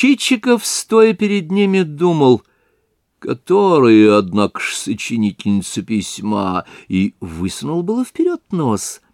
Чичиков, стоя перед ними, думал, которые, однако ж, сочинительница письма, и высунул было вперед нос —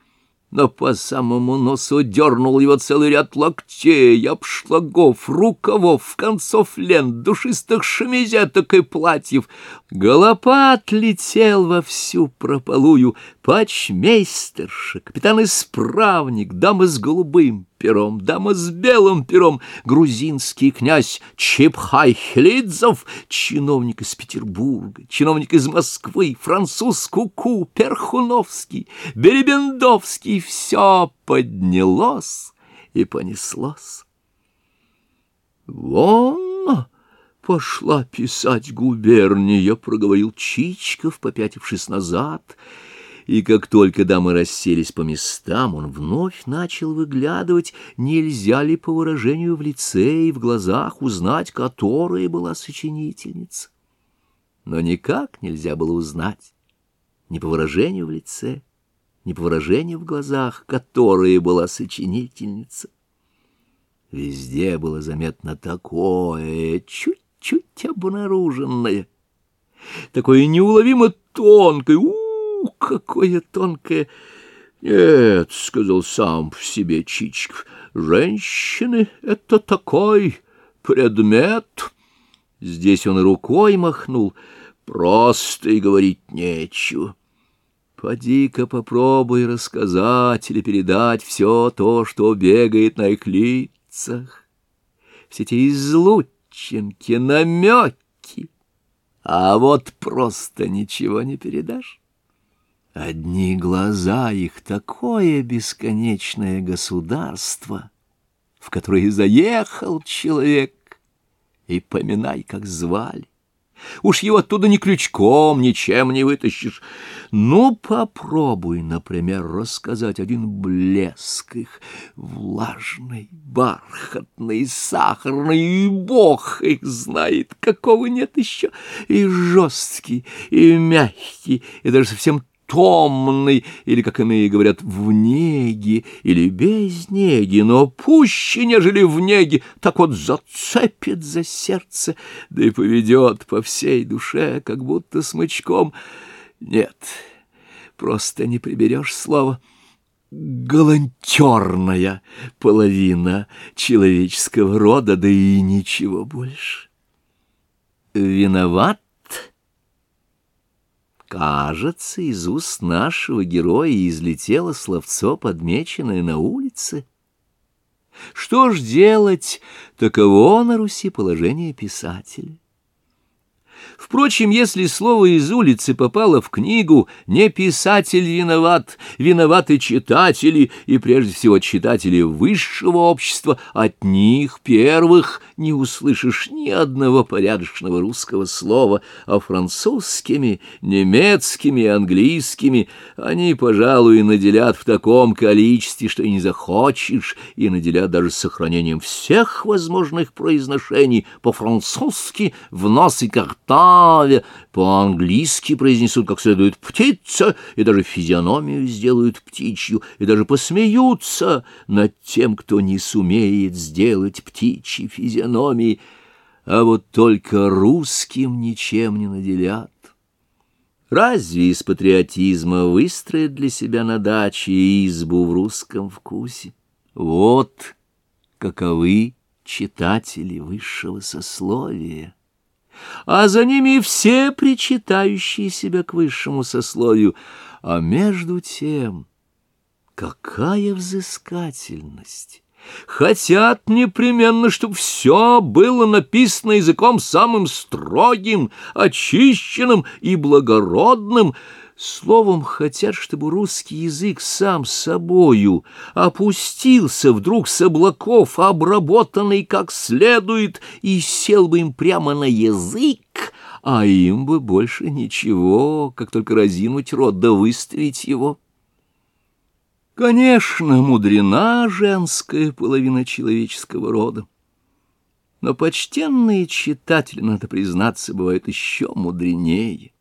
но по самому носу дернул его целый ряд локтей, обшлагов, рукавов, концов лент, душистых шемизеток и платьев. Голопат летел во всю прополую, патчмейстерша, капитан-исправник, дама с голубым пером, дама с белым пером, грузинский князь Чепхай-Хлидзов, чиновник из Петербурга, чиновник из Москвы, француз Куку, Перхуновский, Беребендовский, все поднялось и понеслось. Вон пошла писать губерния, проговорил Чичков, попятившись назад, — и как только дамы расселись по местам, он вновь начал выглядывать, нельзя ли по выражению в лице и в глазах узнать, которая была сочинительница. Но никак нельзя было узнать, ни по выражению в лице, ни по выражению в глазах, которая была сочинительница. Везде было заметно такое, чуть-чуть обнаруженное, такое неуловимо тонкое, у какое тонкое... Нет, — сказал сам в себе Чичиков, — женщины — это такой предмет. Здесь он рукой махнул, просто и говорить нечего. Поди-ка попробуй рассказать или передать все то, что бегает на их лицах. Все эти излученки, намеки. А вот просто ничего не передашь. Одни глаза их такое бесконечное государство, в которое заехал человек, и поминай, как звали. Уж его оттуда ни крючком, ничем не вытащишь. Ну, попробуй, например, рассказать один блеск их, влажный, бархатный, сахарный, и бог их знает, какого нет еще, и жесткий, и мягкий, и даже совсем томный, или, как иные говорят, в неге, или без неги, но пуще, нежели в неге, так вот зацепит за сердце, да и поведет по всей душе, как будто смычком. Нет, просто не приберешь слова. Галантерная половина человеческого рода, да и ничего больше. Виноват Кажется, из уст нашего героя излетело словцо, подмеченное на улице. Что ж делать? Таково на Руси положение писателя. Впрочем, если слово из улицы попало в книгу, не писатель виноват, виноваты читатели, и прежде всего читатели высшего общества, от них первых не услышишь ни одного порядочного русского слова, а французскими, немецкими и английскими они, пожалуй, наделят в таком количестве, что и не захочешь, и наделят даже сохранением всех возможных произношений по-французски в нос и карта, праве, по-английски произнесут как следует «птица», и даже физиономию сделают птичью, и даже посмеются над тем, кто не сумеет сделать птичьи физиономии, а вот только русским ничем не наделят. Разве из патриотизма выстроят для себя на даче избу в русском вкусе? Вот каковы читатели высшего сословия а за ними все причитающие себя к высшему сословию. А между тем, какая взыскательность! Хотят непременно, чтобы все было написано языком самым строгим, очищенным и благородным — Словом, хотят, чтобы русский язык сам собою опустился вдруг с облаков, обработанный как следует, и сел бы им прямо на язык, а им бы больше ничего, как только разинуть рот да выставить его. Конечно, мудрена женская половина человеческого рода. Но почтенные читатели, надо признаться, бывают еще мудренее.